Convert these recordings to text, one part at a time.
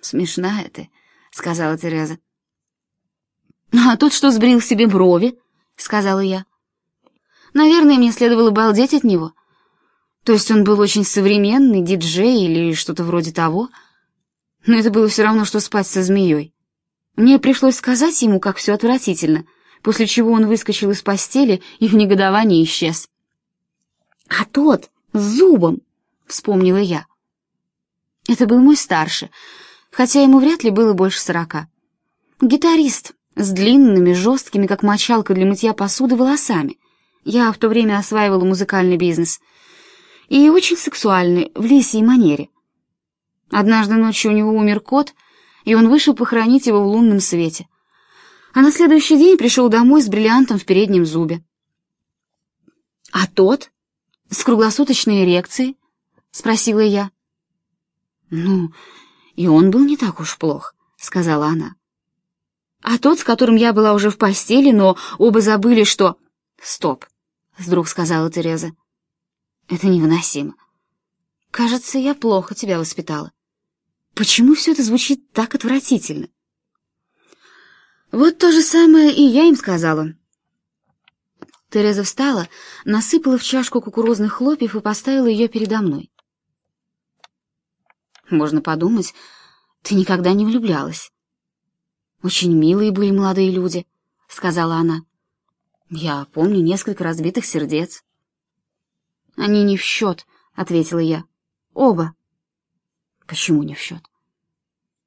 «Смешная ты», — сказала Тереза. «А тот, что сбрил себе брови», — сказала я. «Наверное, мне следовало балдеть от него. То есть он был очень современный, диджей или что-то вроде того. Но это было все равно, что спать со змеей. Мне пришлось сказать ему, как все отвратительно, после чего он выскочил из постели и в негодовании исчез. «А тот с зубом!» — вспомнила я. Это был мой старший, хотя ему вряд ли было больше сорока. Гитарист с длинными, жесткими, как мочалка для мытья посуды, волосами. Я в то время осваивала музыкальный бизнес. И очень сексуальный, в лисьей манере. Однажды ночью у него умер кот, и он вышел похоронить его в лунном свете. А на следующий день пришел домой с бриллиантом в переднем зубе. «А тот? С круглосуточной эрекцией?» — спросила я. «Ну, и он был не так уж плох», — сказала она. «А тот, с которым я была уже в постели, но оба забыли, что...» «Стоп», — вдруг сказала Тереза. «Это невыносимо. Кажется, я плохо тебя воспитала. Почему все это звучит так отвратительно?» Вот то же самое и я им сказала. Тереза встала, насыпала в чашку кукурузных хлопьев и поставила ее передо мной. Можно подумать, ты никогда не влюблялась. Очень милые были молодые люди, сказала она. Я помню несколько разбитых сердец. Они не в счет, ответила я. Оба. Почему не в счет?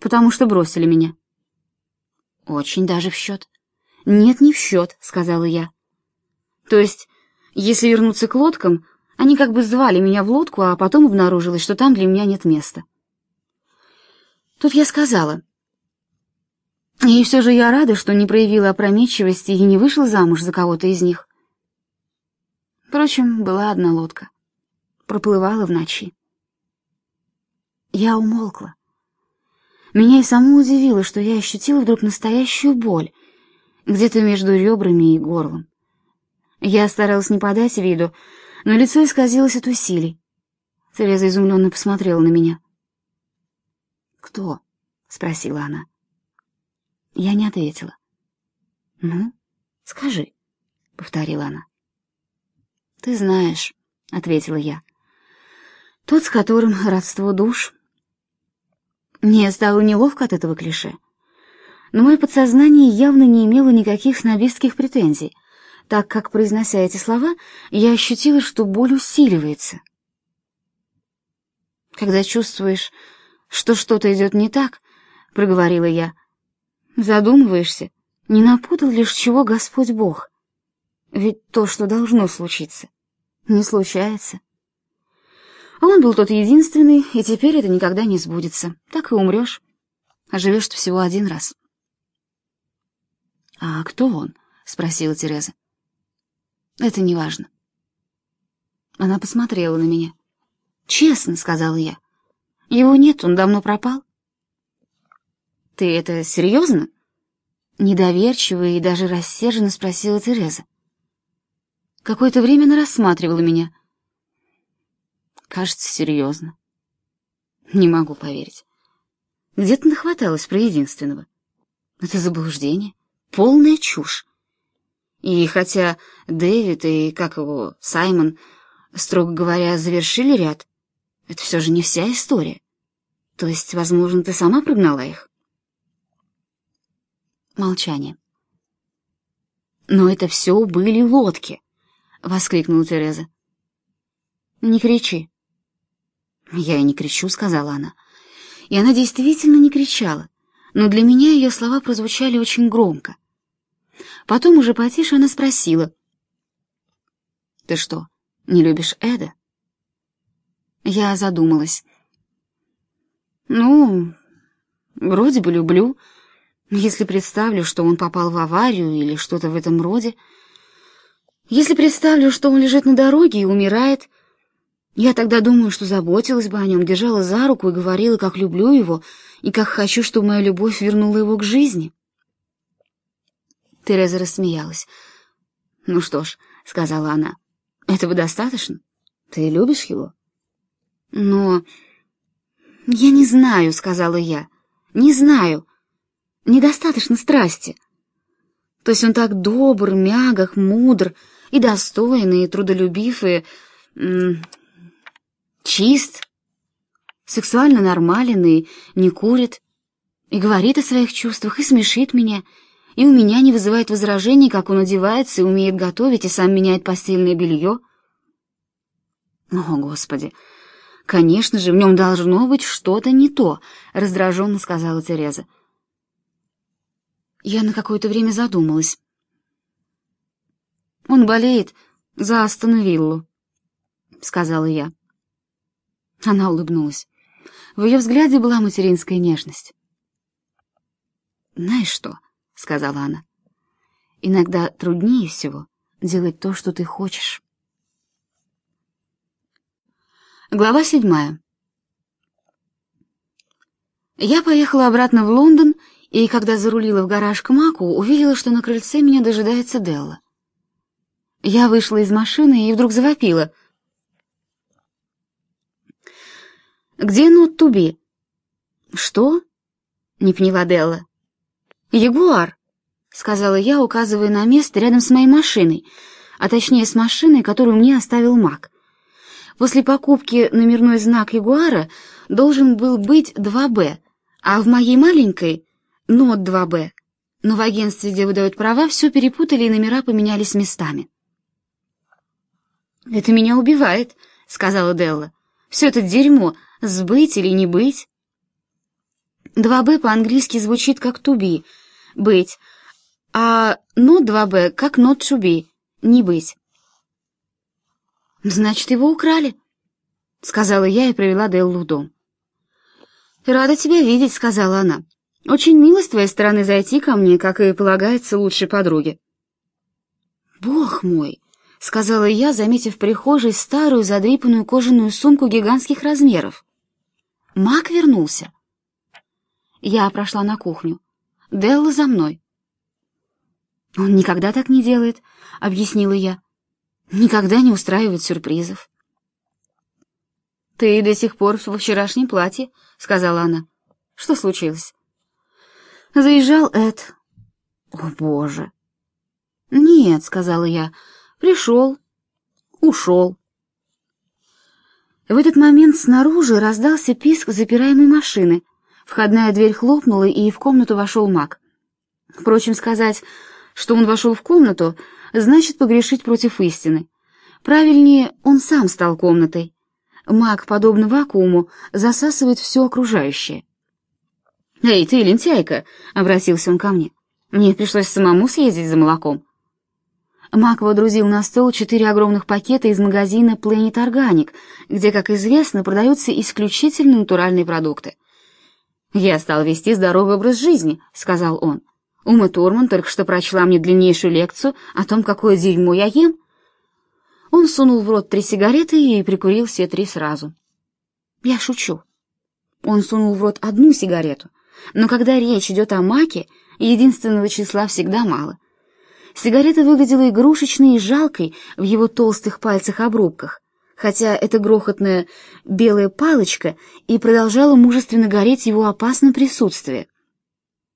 Потому что бросили меня. Очень даже в счет. Нет, не в счет, сказала я. То есть, если вернуться к лодкам, они как бы звали меня в лодку, а потом обнаружилось, что там для меня нет места. Тут я сказала. И все же я рада, что не проявила опрометчивости и не вышла замуж за кого-то из них. Впрочем, была одна лодка. Проплывала в ночи. Я умолкла. Меня и саму удивило, что я ощутила вдруг настоящую боль, где-то между ребрами и горлом. Я старалась не подать виду, но лицо исказилось от усилий. Тереза изумленно посмотрела на меня. «Кто?» — спросила она. Я не ответила. «Ну, скажи», — повторила она. «Ты знаешь», — ответила я. «Тот, с которым родство душ». Мне стало неловко от этого клише. Но мое подсознание явно не имело никаких снобистских претензий, так как, произнося эти слова, я ощутила, что боль усиливается. Когда чувствуешь что что-то идет не так, — проговорила я. Задумываешься, не напутал лишь чего Господь Бог. Ведь то, что должно случиться, не случается. А он был тот единственный, и теперь это никогда не сбудется. Так и умрешь. А живешь всего один раз. «А кто он?» — спросила Тереза. «Это не важно». Она посмотрела на меня. «Честно», — сказала я, его нет, он давно пропал. Ты это серьезно? Недоверчиво и даже рассерженно спросила Тереза. Какое-то время она рассматривала меня. Кажется, серьезно. Не могу поверить. Где ты нахваталась про единственного? Это заблуждение, полная чушь. И хотя Дэвид и, как его, Саймон, строго говоря, завершили ряд, это все же не вся история. То есть, возможно, ты сама прогнала их? Молчание. Но это все были лодки, воскликнула Тереза. Не кричи. Я и не кричу, сказала она. И она действительно не кричала, но для меня ее слова прозвучали очень громко. Потом уже потише она спросила: "Ты что, не любишь Эда?" Я задумалась. Ну, вроде бы люблю, если представлю, что он попал в аварию или что-то в этом роде. Если представлю, что он лежит на дороге и умирает, я тогда думаю, что заботилась бы о нем, держала за руку и говорила, как люблю его и как хочу, чтобы моя любовь вернула его к жизни. Тереза рассмеялась. «Ну что ж», — сказала она, — «этого достаточно? Ты любишь его?» «Но...» «Я не знаю», — сказала я. Не знаю. Недостаточно страсти. То есть он так добр, мягок, мудр и достойный, и трудолюбив, и... чист, сексуально нормален и не курит, и говорит о своих чувствах, и смешит меня, и у меня не вызывает возражений, как он одевается и умеет готовить, и сам меняет постельное белье. О, Господи! Конечно же, в нем должно быть что-то не то, раздраженно сказала Тереза. Я на какое-то время задумалась. Он болеет за Астон сказала я. Она улыбнулась. В ее взгляде была материнская нежность. «Знаешь что?» — сказала она. «Иногда труднее всего делать то, что ты хочешь». Глава седьмая. Я поехала обратно в Лондон, и когда зарулила в гараж к Маку, увидела, что на крыльце меня дожидается Делла. Я вышла из машины и вдруг завопила. «Где Нот Туби?» «Что?» — не поняла Делла. «Ягуар», — сказала я, указывая на место рядом с моей машиной, а точнее с машиной, которую мне оставил Мак. После покупки номерной знак Ягуара должен был быть 2Б, а в моей маленькой — нот 2Б. Но в агентстве, где выдают права, все перепутали и номера поменялись местами. «Это меня убивает», — сказала Делла. «Все это дерьмо, сбыть или не быть?» 2Б по-английски звучит как «to be», «быть», а «not 2Б» как «not to be», «не быть». «Значит, его украли», — сказала я и привела Деллу в дом. «Рада тебя видеть», — сказала она. «Очень мило с твоей стороны зайти ко мне, как и полагается лучшей подруге». «Бог мой!» — сказала я, заметив в прихожей старую задрипанную кожаную сумку гигантских размеров. Мак вернулся. Я прошла на кухню. Делла за мной. «Он никогда так не делает», — объяснила я. Никогда не устраивает сюрпризов. «Ты до сих пор во вчерашнем платье», — сказала она. «Что случилось?» «Заезжал Эд». «О, Боже!» «Нет», — сказала я, — «пришел, ушел». В этот момент снаружи раздался писк запираемой машины. Входная дверь хлопнула, и в комнату вошел маг. Впрочем, сказать, что он вошел в комнату, значит погрешить против истины. Правильнее, он сам стал комнатой. Маг, подобно вакууму, засасывает все окружающее. «Эй, ты, лентяйка!» — обратился он ко мне. «Мне пришлось самому съездить за молоком». Мак водрузил на стол четыре огромных пакета из магазина Planet Organic, где, как известно, продаются исключительно натуральные продукты. «Я стал вести здоровый образ жизни», — сказал он. Ума Турман только что прочла мне длиннейшую лекцию о том, какое дерьмо я ем. Он сунул в рот три сигареты и прикурил все три сразу. Я шучу. Он сунул в рот одну сигарету, но когда речь идет о маке, единственного числа всегда мало. Сигарета выглядела игрушечной и жалкой в его толстых пальцах-обрубках, хотя эта грохотная белая палочка и продолжала мужественно гореть его опасном присутствии.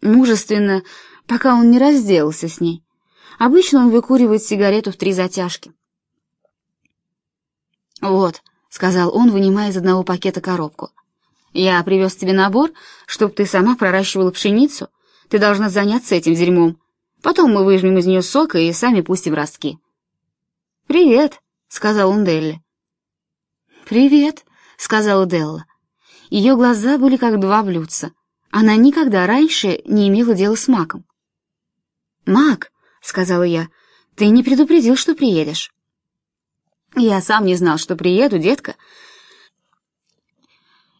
Мужественно пока он не разделался с ней. Обычно он выкуривает сигарету в три затяжки. «Вот», — сказал он, вынимая из одного пакета коробку. «Я привез тебе набор, чтобы ты сама проращивала пшеницу. Ты должна заняться этим дерьмом. Потом мы выжмем из нее сок и сами пустим ростки». «Привет», — сказал он Делле. «Привет», — сказала Делла. Ее глаза были как два блюдца. Она никогда раньше не имела дела с маком. «Мак», — сказала я, — «ты не предупредил, что приедешь». «Я сам не знал, что приеду, детка».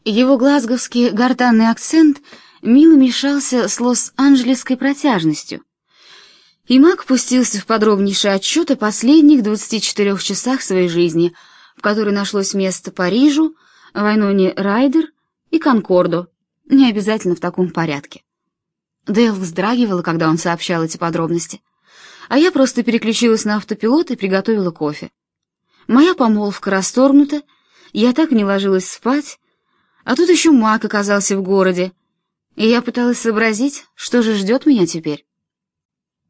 Его глазговский гортанный акцент мило мешался с лос-анджелесской протяжностью. И Мак пустился в подробнейший отчет о последних 24 часах своей жизни, в которой нашлось место Парижу, Вайноне Райдер и Конкорду, не обязательно в таком порядке. Дейл вздрагивала, когда он сообщал эти подробности, а я просто переключилась на автопилот и приготовила кофе. Моя помолвка расторгнута, я так не ложилась спать, а тут еще Мак оказался в городе. И я пыталась сообразить, что же ждет меня теперь.